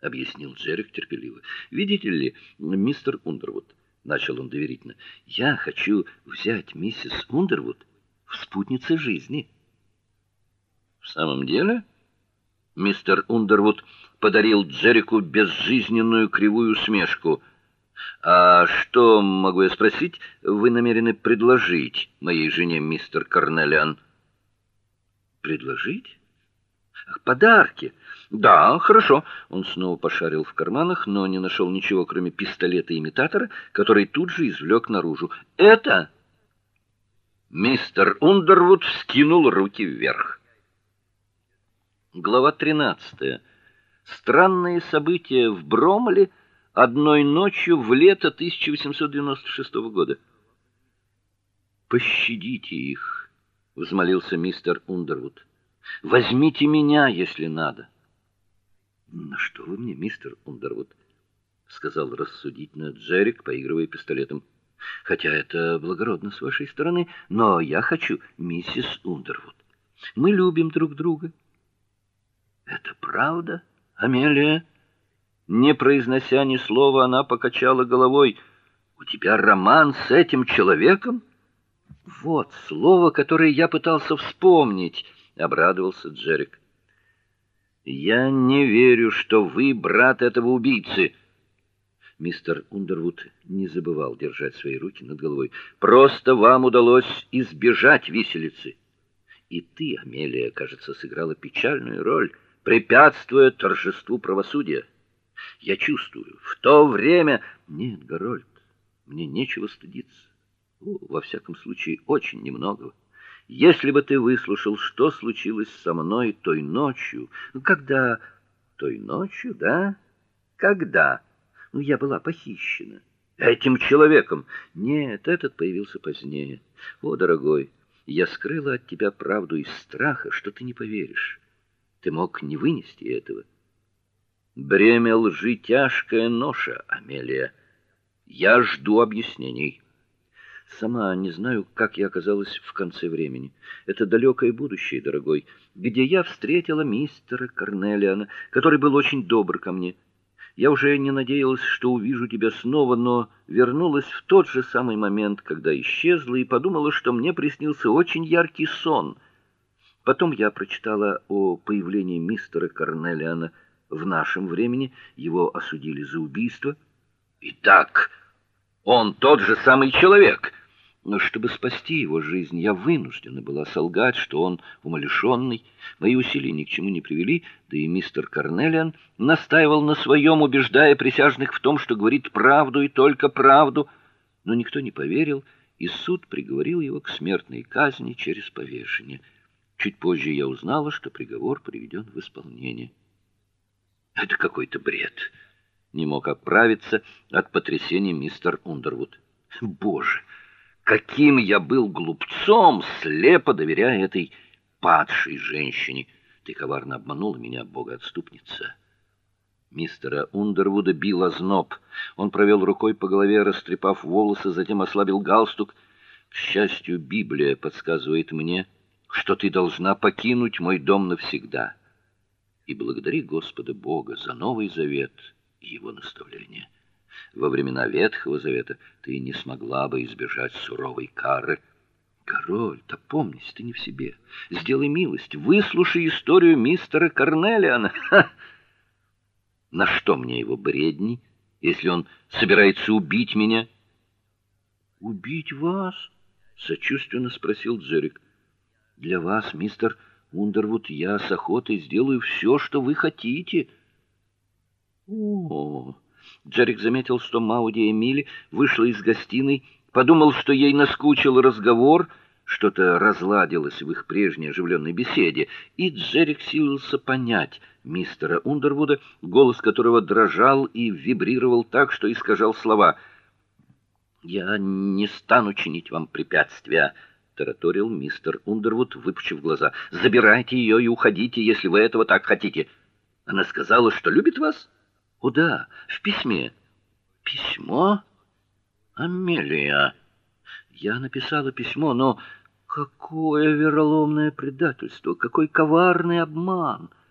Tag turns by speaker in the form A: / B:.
A: объяснил Джерик терпеливо. Видите ли, мистер Ундервуд, начал он доверительно. Я хочу взять миссис Ундервуд в спутнице жизни. В самом деле, мистер Ундервуд подарил Джерику безжизненную кривую усмешку. А что, могу я спросить, вы намерены предложить моей жене мистер Карнелиан? Предложить? Подарки. Да, хорошо. Он снова пошарил в карманах, но не нашел ничего, кроме пистолета-имитатора, который тут же извлек наружу. Это Мистер Ундервуд вскинул руки вверх. Глава 13. Странные события в Бромле одной ночью в лето 1896 года. Пощадите их, взмолился мистер Ундервуд. Возьмите меня, если надо. На что вы мне, мистер Ундервуд? сказал рассудительно Джерик, поигрывая пистолетом. Хотя это благородно с вашей стороны, но я хочу миссис Ундервуд. Мы любим друг друга. Это правда, Амелия? Не произнося ни слова, она покачала головой. У тебя роман с этим человеком? Вот слово, которое я пытался вспомнить, обрадовался Джерик. Я не верю, что вы брат этого убийцы. Мистер Ундервуд не забывал держать свои руки над головой. Просто вам удалось избежать виселицы. И ты, Амелия, кажется, сыграла печальную роль, препятствуя торжеству правосудия. Я чувствую, в то время нет, Горольд, мне нечего стыдиться. О, во всяком случае, очень немного. Если бы ты выслушал, что случилось со мной той ночью, когда той ночью, да? Когда? Ну, я была похищена этим человеком. Нет, этот появился позднее. О, дорогой, я скрыла от тебя правду из страха, что ты не поверишь. Ты мог не вынести этого. Бремя лжи тяжкая ноша, Амелия. Я жду объяснений. Сама не знаю, как я оказалась в конце времени. Это далекое будущее, дорогой, где я встретила мистера Корнелиана, который был очень добр ко мне. Я уже не надеялась, что увижу тебя снова, но вернулась в тот же самый момент, когда исчезла и подумала, что мне приснился очень яркий сон. Потом я прочитала о появлении мистера Корнелиана в нашем времени, его осудили за убийство. Итак, он тот же самый человек. Но чтобы спасти его жизнь, я вынуждена была солгать, что он умалишенный. Мои усилия ни к чему не привели, да и мистер Карнелиан настаивал на своем, убеждая присяжных в том, что говорит правду и только правду, но никто не поверил, и суд приговорил его к смертной казни через повешение. Чуть позже я узнала, что приговор приведен в исполнение. Это какой-то бред. Не мог оправиться от потрясения мистер Ундервуд. Боже, каким я был глупцом, слепо доверяя этой падшей женщине. Ты коварно обманула меня, богоотступница. Мистера Ундервуда бил озноб. Он провел рукой по голове, растрепав волосы, затем ослабил галстук. К счастью, Библия подсказывает мне, что ты должна покинуть мой дом навсегда. И благодари Господа Бога за Новый Завет и его наставления во времена Ветхого Завета ты не смогла бы избежать суровой кары. Король, да помнись, ты не в себе. Сделай милость, выслушай историю мистера Корнелиана. Ха! На что мне его бредни, если он собирается убить меня? Убить вас? сочувственно спросил Джерик. Для вас, мистер Ундервуд, я с охотой сделаю все, что вы хотите. О, Джерик заметил, что Мауди Эмили вышла из гостиной, подумал, что ей наскучил разговор, что-то разладилось в их прежней оживленной беседе, и Джерик силился понять мистера Ундервуда, голос которого дрожал и вибрировал так, что искажал слова. Я не стану чинить вам препятствия, тараторил мистер Ундервуд, выпучив глаза. Забирайте ее и уходите, если вы этого так хотите. Она сказала, что любит вас. О да, в письме. Письмо? Амелия. Я написала письмо, но какое вероломное предательство, какой коварный обман.